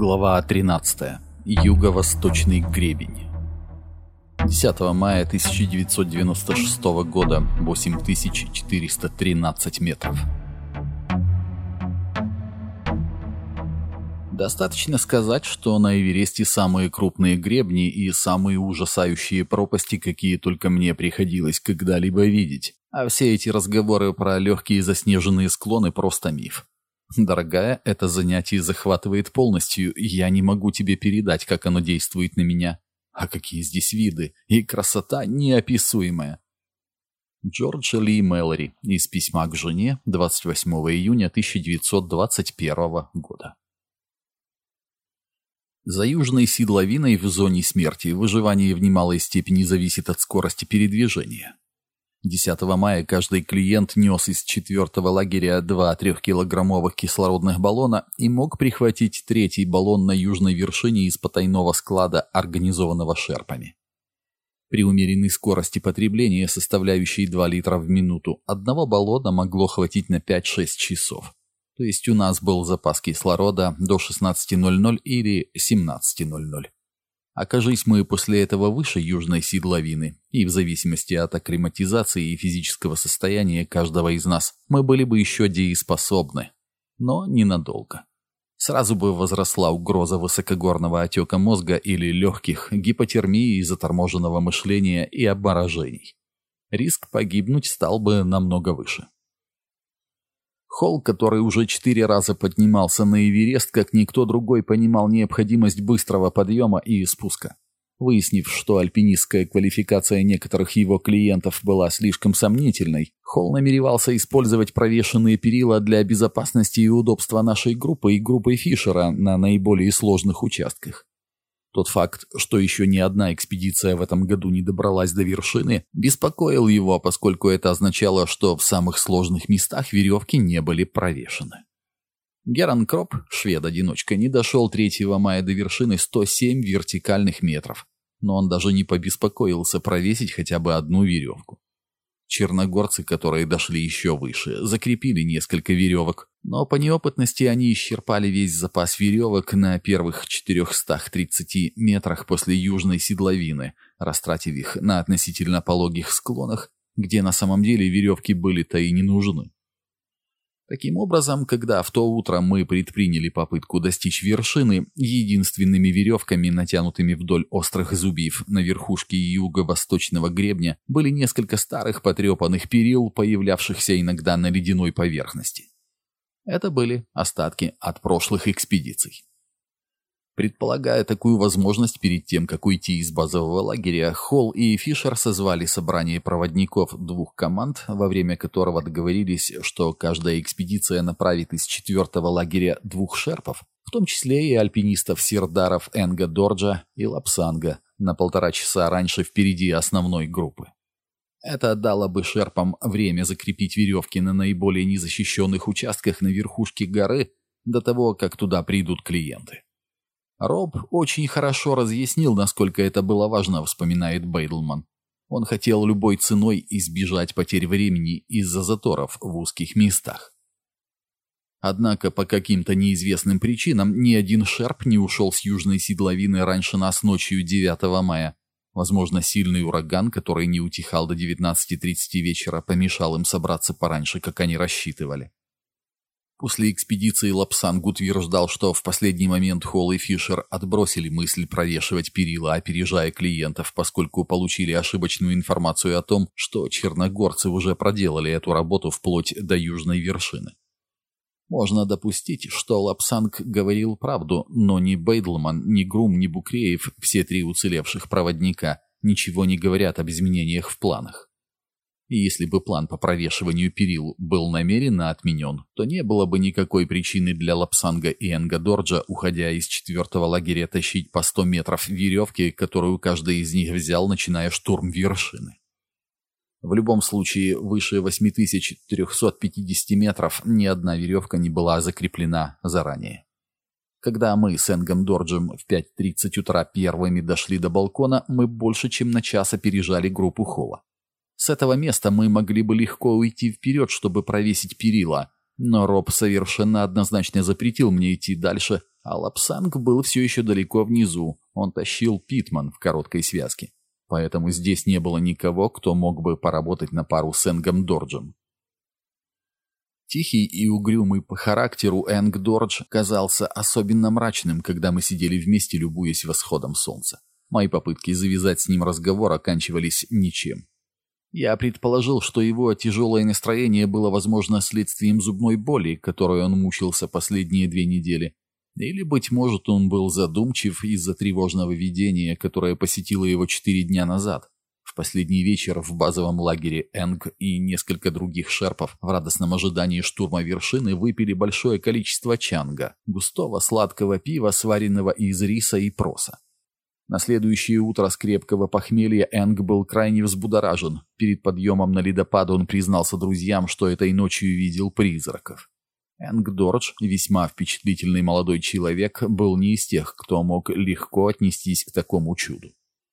Глава 13. Юго-восточный гребень. 10 мая 1996 года, 8413 метров. Достаточно сказать, что на Эвересте самые крупные гребни и самые ужасающие пропасти, какие только мне приходилось когда-либо видеть. А все эти разговоры про легкие заснеженные склоны просто миф. Дорогая, это занятие захватывает полностью, я не могу тебе передать, как оно действует на меня. А какие здесь виды, и красота неописуемая. Джордж Ли Мэлори из письма к жене 28 июня 1921 года. За южной седловиной в зоне смерти выживание в немалой степени зависит от скорости передвижения. 10 мая каждый клиент нес из четвертого лагеря два трехкилограммовых кислородных баллона и мог прихватить третий баллон на южной вершине из потайного склада, организованного шерпами. При умеренной скорости потребления, составляющей 2 литра в минуту, одного баллона могло хватить на 5-6 часов. То есть у нас был запас кислорода до 16.00 или 17.00. Окажись мы после этого выше южной седловины, и в зависимости от акклиматизации и физического состояния каждого из нас, мы были бы еще дееспособны. Но ненадолго. Сразу бы возросла угроза высокогорного отека мозга или легких, гипотермии, заторможенного мышления и обморожений. Риск погибнуть стал бы намного выше. Холл, который уже четыре раза поднимался на Эверест, как никто другой понимал необходимость быстрого подъема и спуска. Выяснив, что альпинистская квалификация некоторых его клиентов была слишком сомнительной, Холл намеревался использовать провешенные перила для безопасности и удобства нашей группы и группы Фишера на наиболее сложных участках. Тот факт, что еще ни одна экспедиция в этом году не добралась до вершины, беспокоил его, поскольку это означало, что в самых сложных местах веревки не были провешены. Геран Кроп, швед-одиночка, не дошел 3 мая до вершины 107 вертикальных метров, но он даже не побеспокоился провесить хотя бы одну веревку. Черногорцы, которые дошли еще выше, закрепили несколько веревок, но по неопытности они исчерпали весь запас веревок на первых 430 метрах после южной седловины, растратив их на относительно пологих склонах, где на самом деле веревки были-то и не нужны. Таким образом, когда в то утро мы предприняли попытку достичь вершины, единственными веревками, натянутыми вдоль острых зубьев на верхушке юго-восточного гребня, были несколько старых потрепанных перил, появлявшихся иногда на ледяной поверхности. Это были остатки от прошлых экспедиций. Предполагая такую возможность перед тем, как уйти из базового лагеря, Холл и Фишер созвали собрание проводников двух команд, во время которого договорились, что каждая экспедиция направит из четвертого лагеря двух шерпов, в том числе и альпинистов Сирдаров Энга Дорджа и Лапсанга, на полтора часа раньше впереди основной группы. Это дало бы шерпам время закрепить веревки на наиболее незащищенных участках на верхушке горы до того, как туда придут клиенты. Роб очень хорошо разъяснил, насколько это было важно, вспоминает Бейдлман. Он хотел любой ценой избежать потерь времени из-за заторов в узких местах. Однако по каким-то неизвестным причинам ни один шерп не ушел с южной седловины раньше нас ночью 9 мая. Возможно, сильный ураган, который не утихал до 19.30 вечера, помешал им собраться пораньше, как они рассчитывали. После экспедиции Лапсанг утверждал, что в последний момент Холл и Фишер отбросили мысль провешивать перила, опережая клиентов, поскольку получили ошибочную информацию о том, что черногорцы уже проделали эту работу вплоть до южной вершины. Можно допустить, что Лапсанг говорил правду, но ни Бейдлман, ни Грум, ни Букреев, все три уцелевших проводника, ничего не говорят об изменениях в планах. И если бы план по провешиванию перил был намеренно отменен, то не было бы никакой причины для Лапсанга и Энгадорджа, уходя из четвертого лагеря, тащить по 100 метров веревки, которую каждый из них взял, начиная штурм вершины. В любом случае, выше 8350 метров ни одна веревка не была закреплена заранее. Когда мы с Энгом Дорджем в 5.30 утра первыми дошли до балкона, мы больше чем на час опережали группу Холла. С этого места мы могли бы легко уйти вперед, чтобы провесить перила, но Роб совершенно однозначно запретил мне идти дальше, а Лапсанг был все еще далеко внизу, он тащил Питман в короткой связке. Поэтому здесь не было никого, кто мог бы поработать на пару с Энгом Дорджем. Тихий и угрюмый по характеру Энг Дордж казался особенно мрачным, когда мы сидели вместе, любуясь восходом солнца. Мои попытки завязать с ним разговор оканчивались ничем. Я предположил, что его тяжелое настроение было, возможно, следствием зубной боли, которой он мучился последние две недели. Или, быть может, он был задумчив из-за тревожного видения, которое посетило его четыре дня назад. В последний вечер в базовом лагере Энг и несколько других шерпов в радостном ожидании штурма вершины выпили большое количество чанга, густого сладкого пива, сваренного из риса и проса. На следующее утро с крепкого похмелья Энг был крайне взбудоражен. Перед подъемом на ледопад он признался друзьям, что этой ночью видел призраков. Энг Дордж, весьма впечатлительный молодой человек, был не из тех, кто мог легко отнестись к такому чуду.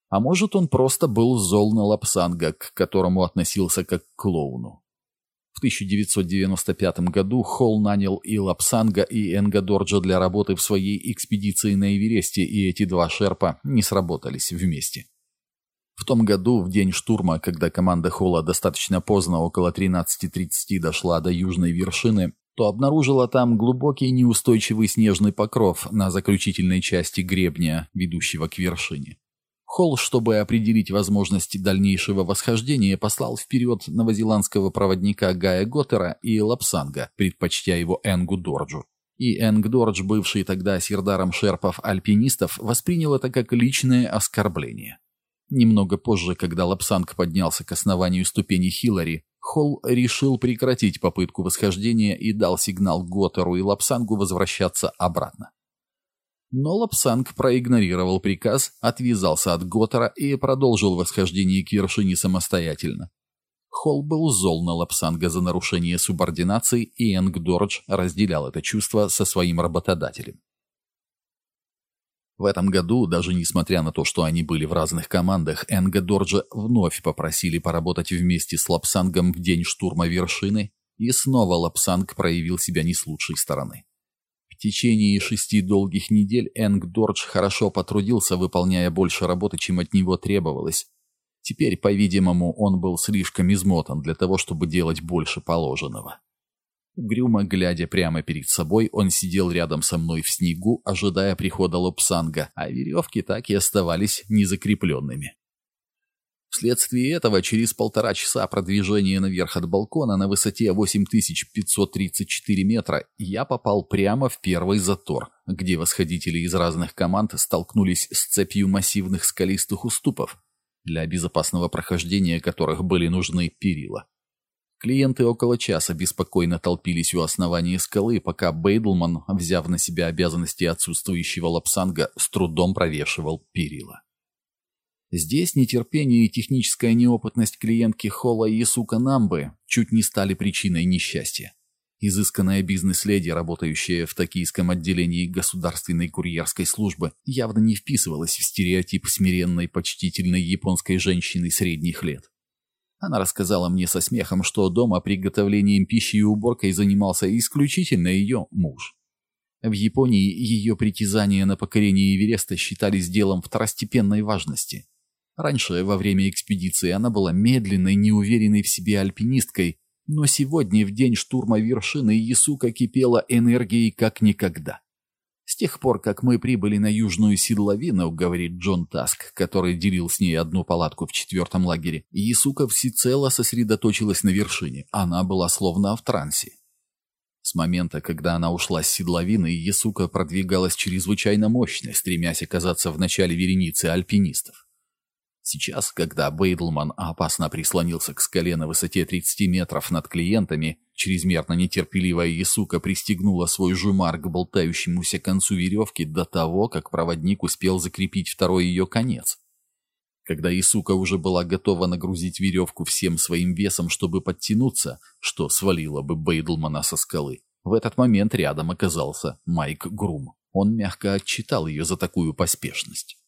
А может, он просто был зол на Лапсанга, к которому относился как к клоуну. В 1995 году Холл нанял и Лапсанга, и Энгадорджа для работы в своей экспедиции на Эвересте, и эти два шерпа не сработались вместе. В том году, в день штурма, когда команда Холла достаточно поздно, около 13.30, дошла до южной вершины, то обнаружила там глубокий неустойчивый снежный покров на заключительной части гребня, ведущего к вершине. Холл, чтобы определить возможности дальнейшего восхождения, послал вперед новозеландского проводника Гая Готтера и Лапсанга, предпочтя его Энгу Дорджу. И Энг Дордж, бывший тогда сердаром шерпов-альпинистов, воспринял это как личное оскорбление. Немного позже, когда Лапсанг поднялся к основанию ступени Хиллари, Холл решил прекратить попытку восхождения и дал сигнал Готтеру и Лапсангу возвращаться обратно. Но Лапсанг проигнорировал приказ, отвязался от Готтера и продолжил восхождение к вершине самостоятельно. Холл был зол на Лапсанга за нарушение субординации, и Энг Дордж разделял это чувство со своим работодателем. В этом году, даже несмотря на то, что они были в разных командах, Энга Дорджа вновь попросили поработать вместе с Лапсангом в день штурма вершины, и снова Лапсанг проявил себя не с лучшей стороны. В течение шести долгих недель Энг Дордж хорошо потрудился, выполняя больше работы, чем от него требовалось. Теперь, по-видимому, он был слишком измотан для того, чтобы делать больше положенного. Угрюмо глядя прямо перед собой, он сидел рядом со мной в снегу, ожидая прихода Лопсанга, а веревки так и оставались незакрепленными. Вследствие этого, через полтора часа продвижения наверх от балкона на высоте 8534 метра, я попал прямо в первый затор, где восходители из разных команд столкнулись с цепью массивных скалистых уступов, для безопасного прохождения которых были нужны перила. Клиенты около часа беспокойно толпились у основания скалы, пока Бейдлман, взяв на себя обязанности отсутствующего лапсанга, с трудом провешивал перила. Здесь нетерпение и техническая неопытность клиентки Холла и Сука Намбы чуть не стали причиной несчастья. Изысканная бизнес-леди, работающая в токийском отделении государственной курьерской службы, явно не вписывалась в стереотип смиренной, почтительной японской женщины средних лет. Она рассказала мне со смехом, что дома приготовлением пищи и уборкой занимался исключительно ее муж. В Японии ее притязания на покорение Эвереста считались делом второстепенной важности. Раньше, во время экспедиции, она была медленной, неуверенной в себе альпинисткой, но сегодня, в день штурма вершины, Ясука кипела энергией как никогда. С тех пор, как мы прибыли на Южную Седловину, говорит Джон Таск, который делил с ней одну палатку в четвертом лагере, Ясука всецело сосредоточилась на вершине. Она была словно в трансе. С момента, когда она ушла с седловины, Ясука продвигалась чрезвычайно мощно, стремясь оказаться в начале вереницы альпинистов. Сейчас, когда Бейдлман опасно прислонился к скале на высоте 30 метров над клиентами, чрезмерно нетерпеливая Ясука пристегнула свой жумар к болтающемуся концу веревки до того, как проводник успел закрепить второй ее конец. Когда Исука уже была готова нагрузить веревку всем своим весом, чтобы подтянуться, что свалило бы Бейдлмана со скалы, в этот момент рядом оказался Майк Грум. Он мягко отчитал ее за такую поспешность.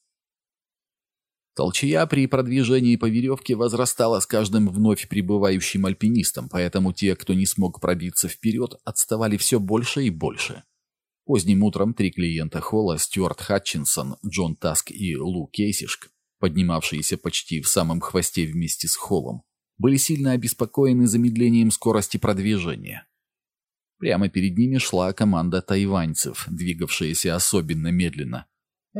Толчья при продвижении по веревке возрастала с каждым вновь прибывающим альпинистом, поэтому те, кто не смог пробиться вперед, отставали все больше и больше. Поздним утром три клиента Холла, Стюарт Хатчинсон, Джон Таск и Лу Кейсишк, поднимавшиеся почти в самом хвосте вместе с Холлом, были сильно обеспокоены замедлением скорости продвижения. Прямо перед ними шла команда тайваньцев, двигавшаяся особенно медленно.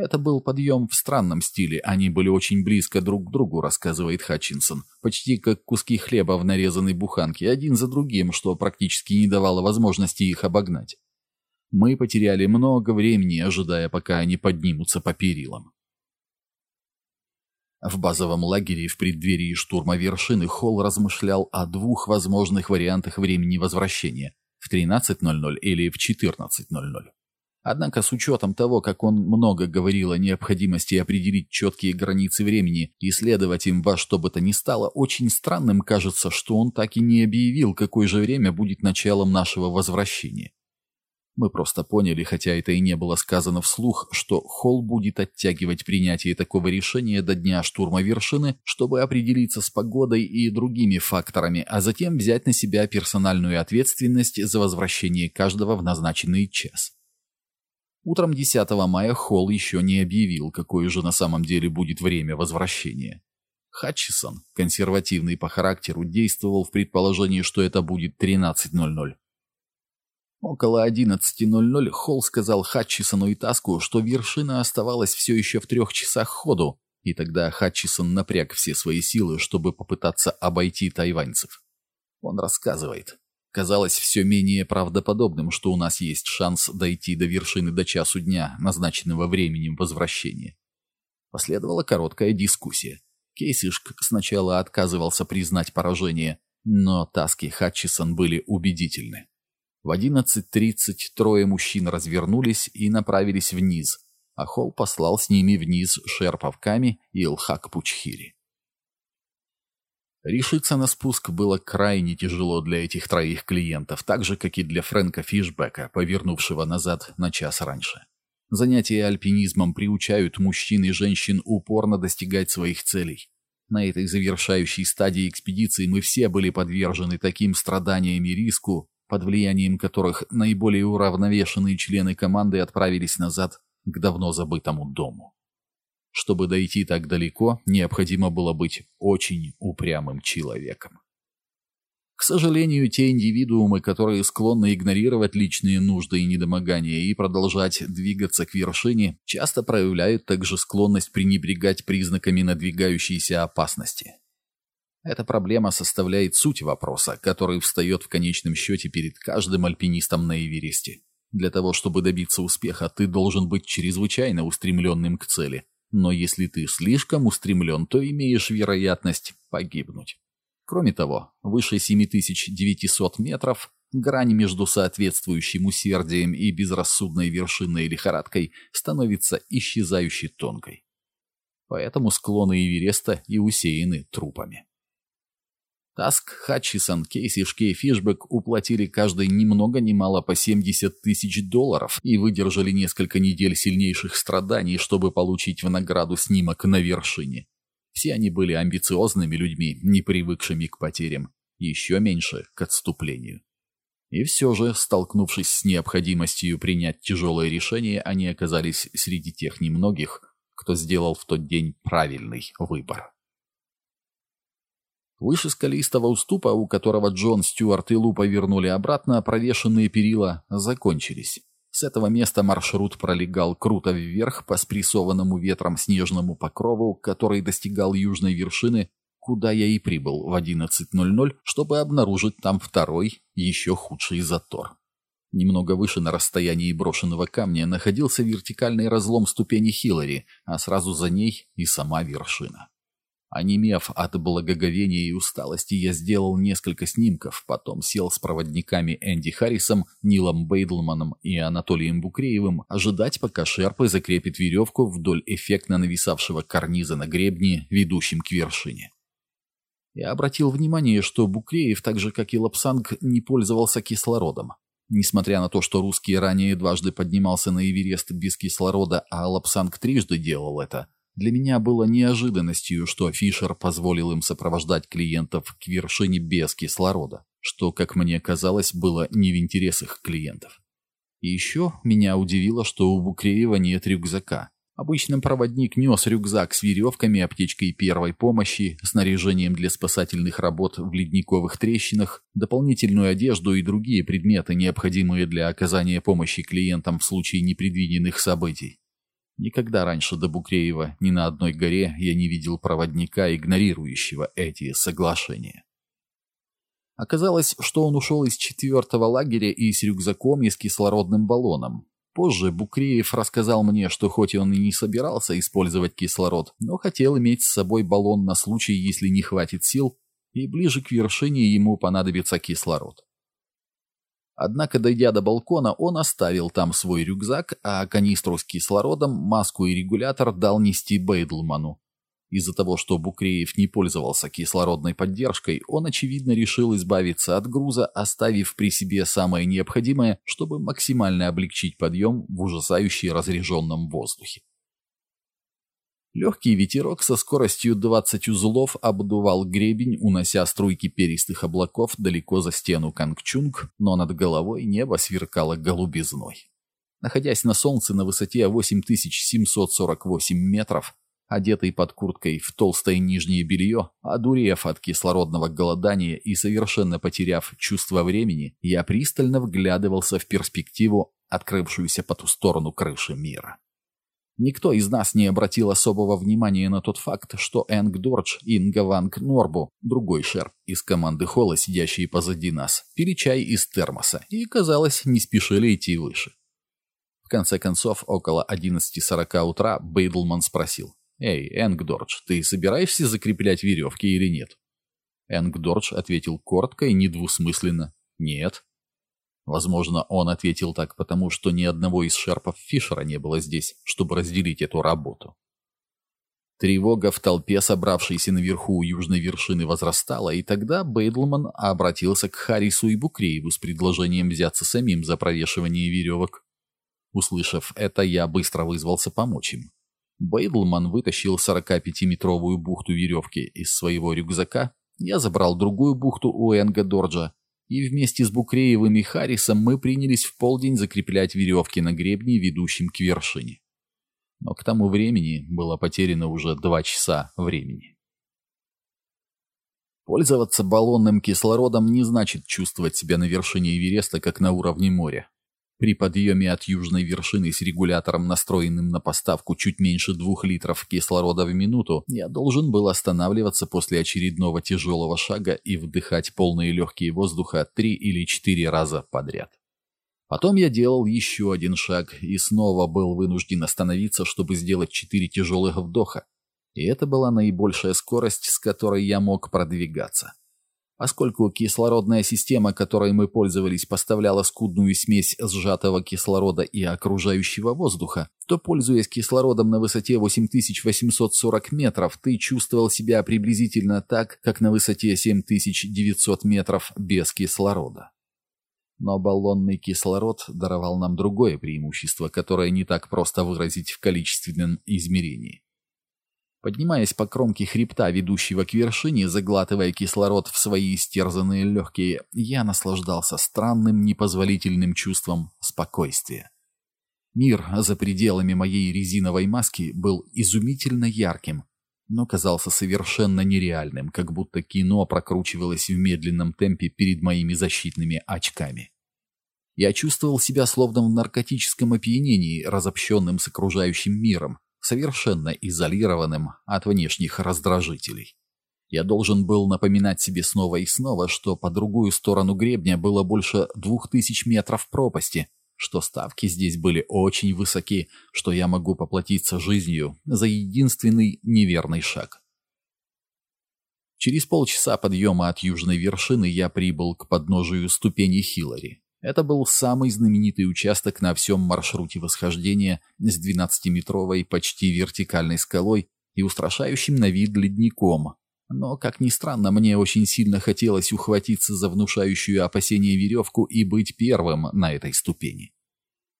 Это был подъем в странном стиле, они были очень близко друг к другу, рассказывает Хатчинсон, почти как куски хлеба в нарезанной буханке, один за другим, что практически не давало возможности их обогнать. Мы потеряли много времени, ожидая, пока они поднимутся по перилам. В базовом лагере в преддверии штурма вершины Холл размышлял о двух возможных вариантах времени возвращения – в 13.00 или в 14.00. Однако с учетом того, как он много говорил о необходимости определить четкие границы времени и следовать им во что бы то ни стало, очень странным кажется, что он так и не объявил, какое же время будет началом нашего возвращения. Мы просто поняли, хотя это и не было сказано вслух, что Холл будет оттягивать принятие такого решения до дня штурма вершины, чтобы определиться с погодой и другими факторами, а затем взять на себя персональную ответственность за возвращение каждого в назначенный час. Утром 10 мая Холл еще не объявил, какое же на самом деле будет время возвращения. Хатчисон, консервативный по характеру, действовал в предположении, что это будет 13.00. Около 11.00 Холл сказал Хатчисону и Таску, что вершина оставалась все еще в трех часах ходу, и тогда Хатчисон напряг все свои силы, чтобы попытаться обойти тайваньцев. Он рассказывает. Казалось все менее правдоподобным, что у нас есть шанс дойти до вершины до часу дня, назначенного временем возвращения. Последовала короткая дискуссия. Кейсишк сначала отказывался признать поражение, но Таски Хатчисон были убедительны. В 11.30 трое мужчин развернулись и направились вниз, а Холл послал с ними вниз Шерпавками и Илхак Пучхири. Решиться на спуск было крайне тяжело для этих троих клиентов, так же, как и для Фрэнка Фишбека, повернувшего назад на час раньше. Занятия альпинизмом приучают мужчин и женщин упорно достигать своих целей. На этой завершающей стадии экспедиции мы все были подвержены таким страданиям и риску, под влиянием которых наиболее уравновешенные члены команды отправились назад к давно забытому дому. Чтобы дойти так далеко, необходимо было быть очень упрямым человеком. К сожалению, те индивидуумы, которые склонны игнорировать личные нужды и недомогания и продолжать двигаться к вершине, часто проявляют также склонность пренебрегать признаками надвигающейся опасности. Эта проблема составляет суть вопроса, который встает в конечном счете перед каждым альпинистом на Эвересте. Для того, чтобы добиться успеха, ты должен быть чрезвычайно устремленным к цели. Но если ты слишком устремлен, то имеешь вероятность погибнуть. Кроме того, выше 7900 метров грань между соответствующим усердием и безрассудной вершинной лихорадкой становится исчезающе тонкой. Поэтому склоны Эвереста и усеяны трупами. Таск, Хатчисон, Кейси, Шкей, Фишбек уплатили каждый ни много ни мало по 70 тысяч долларов и выдержали несколько недель сильнейших страданий, чтобы получить в награду снимок на вершине. Все они были амбициозными людьми, не привыкшими к потерям, еще меньше к отступлению. И все же, столкнувшись с необходимостью принять тяжелое решение, они оказались среди тех немногих, кто сделал в тот день правильный выбор. Выше скалистого уступа, у которого Джон, Стюарт и Лу повернули обратно, провешенные перила закончились. С этого места маршрут пролегал круто вверх по спрессованному ветром снежному покрову, который достигал южной вершины, куда я и прибыл в 11.00, чтобы обнаружить там второй, еще худший затор. Немного выше на расстоянии брошенного камня находился вертикальный разлом ступени Хиллари, а сразу за ней и сама вершина. Онемев от благоговения и усталости, я сделал несколько снимков, потом сел с проводниками Энди Харрисом, Нилом Бейдлманом и Анатолием Букреевым ожидать, пока Шерпы закрепит веревку вдоль эффектно нависавшего карниза на гребне, ведущем к вершине. Я обратил внимание, что Букреев, так же как и Лапсанг, не пользовался кислородом. Несмотря на то, что русский ранее дважды поднимался на Эверест без кислорода, а Лапсанг трижды делал это – для меня было неожиданностью, что Фишер позволил им сопровождать клиентов к вершине без кислорода, что, как мне казалось, было не в интересах клиентов. И еще меня удивило, что у Букреева нет рюкзака. Обычно проводник нес рюкзак с веревками, аптечкой первой помощи, снаряжением для спасательных работ в ледниковых трещинах, дополнительную одежду и другие предметы, необходимые для оказания помощи клиентам в случае непредвиденных событий. Никогда раньше до Букреева ни на одной горе я не видел проводника, игнорирующего эти соглашения. Оказалось, что он ушел из четвертого лагеря и с рюкзаком и с кислородным баллоном. Позже Букреев рассказал мне, что хоть он и не собирался использовать кислород, но хотел иметь с собой баллон на случай, если не хватит сил, и ближе к вершине ему понадобится кислород. Однако, дойдя до балкона, он оставил там свой рюкзак, а канистру с кислородом, маску и регулятор дал нести Бейдлману. Из-за того, что Букреев не пользовался кислородной поддержкой, он, очевидно, решил избавиться от груза, оставив при себе самое необходимое, чтобы максимально облегчить подъем в ужасающе разреженном воздухе. Легкий ветерок со скоростью 20 узлов обдувал гребень, унося струйки перистых облаков далеко за стену Кангчунг, но над головой небо сверкало голубизной. Находясь на солнце на высоте 8748 метров, одетый под курткой в толстое нижнее белье, одурев от кислородного голодания и совершенно потеряв чувство времени, я пристально вглядывался в перспективу, открывшуюся по ту сторону крыши мира. Никто из нас не обратил особого внимания на тот факт, что Энг Дордж и Нгаванг Норбу, другой шерп из команды Холла, сидящие позади нас, пили чай из термоса и, казалось, не спешили идти выше. В конце концов, около 11.40 утра Бейдлман спросил. «Эй, Энгдордж, ты собираешься закреплять веревки или нет?» Энгдордж ответил коротко и недвусмысленно «Нет». Возможно, он ответил так потому, что ни одного из шерпов Фишера не было здесь, чтобы разделить эту работу. Тревога в толпе, собравшейся наверху у южной вершины, возрастала, и тогда Бейдлман обратился к Харрису и Букрееву с предложением взяться самим за провешивание веревок. Услышав это, я быстро вызвался помочь им. Бейдлман вытащил 45-метровую бухту веревки из своего рюкзака, я забрал другую бухту у Энга Дорджа, и вместе с Букреевым и Харрисом мы принялись в полдень закреплять веревки на гребне, ведущем к вершине. Но к тому времени было потеряно уже два часа времени. Пользоваться баллонным кислородом не значит чувствовать себя на вершине Эвереста, как на уровне моря. При подъеме от южной вершины с регулятором, настроенным на поставку чуть меньше двух литров кислорода в минуту, я должен был останавливаться после очередного тяжелого шага и вдыхать полные легкие воздуха три или четыре раза подряд. Потом я делал еще один шаг и снова был вынужден остановиться, чтобы сделать четыре тяжелых вдоха. И это была наибольшая скорость, с которой я мог продвигаться. Поскольку кислородная система, которой мы пользовались, поставляла скудную смесь сжатого кислорода и окружающего воздуха, то, пользуясь кислородом на высоте 8840 метров, ты чувствовал себя приблизительно так, как на высоте 7900 метров без кислорода. Но баллонный кислород даровал нам другое преимущество, которое не так просто выразить в количественном измерении. Поднимаясь по кромке хребта, ведущего к вершине, заглатывая кислород в свои истерзанные легкие, я наслаждался странным непозволительным чувством спокойствия. Мир за пределами моей резиновой маски был изумительно ярким, но казался совершенно нереальным, как будто кино прокручивалось в медленном темпе перед моими защитными очками. Я чувствовал себя словно в наркотическом опьянении, разобщенным с окружающим миром, совершенно изолированным от внешних раздражителей. Я должен был напоминать себе снова и снова, что по другую сторону гребня было больше двух тысяч метров пропасти, что ставки здесь были очень высоки, что я могу поплатиться жизнью за единственный неверный шаг. Через полчаса подъема от южной вершины я прибыл к подножию ступени Хиллари. Это был самый знаменитый участок на всем маршруте восхождения с 12-метровой почти вертикальной скалой и устрашающим на вид ледником. Но, как ни странно, мне очень сильно хотелось ухватиться за внушающую опасение веревку и быть первым на этой ступени.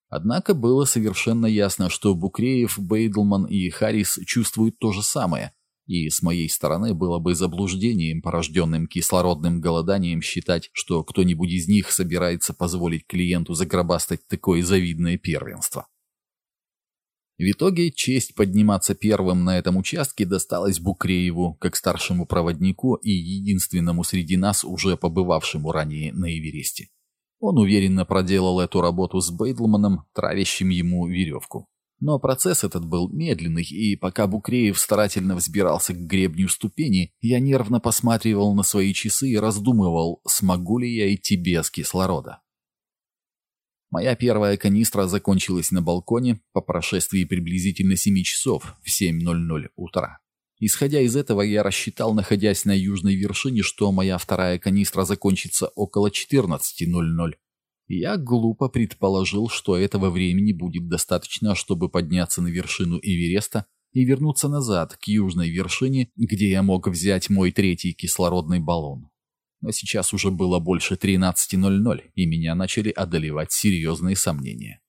Однако было совершенно ясно, что Букреев, Бейдлман и Харрис чувствуют то же самое, И с моей стороны было бы заблуждением, порожденным кислородным голоданием, считать, что кто-нибудь из них собирается позволить клиенту загробастать такое завидное первенство. В итоге честь подниматься первым на этом участке досталась Букрееву, как старшему проводнику и единственному среди нас, уже побывавшему ранее на Эвересте. Он уверенно проделал эту работу с Бейдлманом, травящим ему веревку. Но процесс этот был медленный, и пока Букреев старательно взбирался к гребню ступени, я нервно посматривал на свои часы и раздумывал, смогу ли я идти без кислорода. Моя первая канистра закончилась на балконе по прошествии приблизительно 7 часов в 7.00 утра. Исходя из этого, я рассчитал, находясь на южной вершине, что моя вторая канистра закончится около 14.00. Я глупо предположил, что этого времени будет достаточно, чтобы подняться на вершину Эвереста и вернуться назад, к южной вершине, где я мог взять мой третий кислородный баллон. Но сейчас уже было больше 13.00, и меня начали одолевать серьезные сомнения.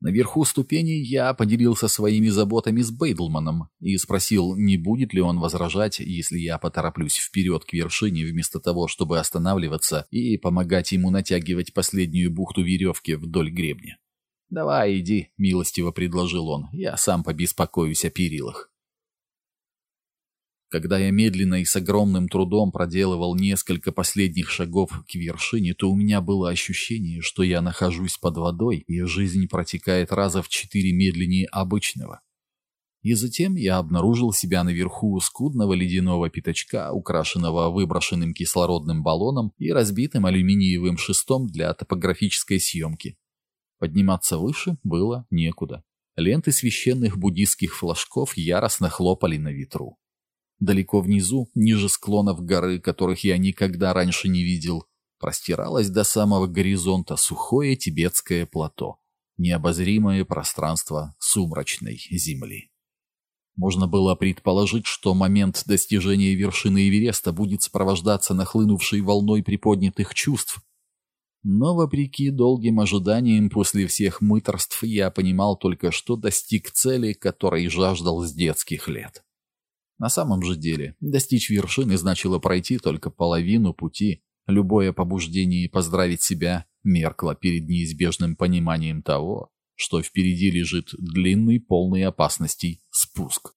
Наверху ступени я поделился своими заботами с Бейдлманом и спросил, не будет ли он возражать, если я потороплюсь вперед к вершине вместо того, чтобы останавливаться и помогать ему натягивать последнюю бухту веревки вдоль гребня. «Давай, иди», — милостиво предложил он, — «я сам побеспокоюсь о перилах». Когда я медленно и с огромным трудом проделывал несколько последних шагов к вершине, то у меня было ощущение, что я нахожусь под водой, и жизнь протекает раза в четыре медленнее обычного. И затем я обнаружил себя наверху скудного ледяного пятачка, украшенного выброшенным кислородным баллоном и разбитым алюминиевым шестом для топографической съемки. Подниматься выше было некуда. Ленты священных буддийских флажков яростно хлопали на ветру. Далеко внизу, ниже склонов горы, которых я никогда раньше не видел, простиралось до самого горизонта сухое тибетское плато, необозримое пространство сумрачной земли. Можно было предположить, что момент достижения вершины Эвереста будет сопровождаться нахлынувшей волной приподнятых чувств. Но, вопреки долгим ожиданиям после всех мыторств, я понимал только, что достиг цели, которой жаждал с детских лет. На самом же деле, достичь вершины значило пройти только половину пути. Любое побуждение поздравить себя меркло перед неизбежным пониманием того, что впереди лежит длинный, полный опасностей спуск.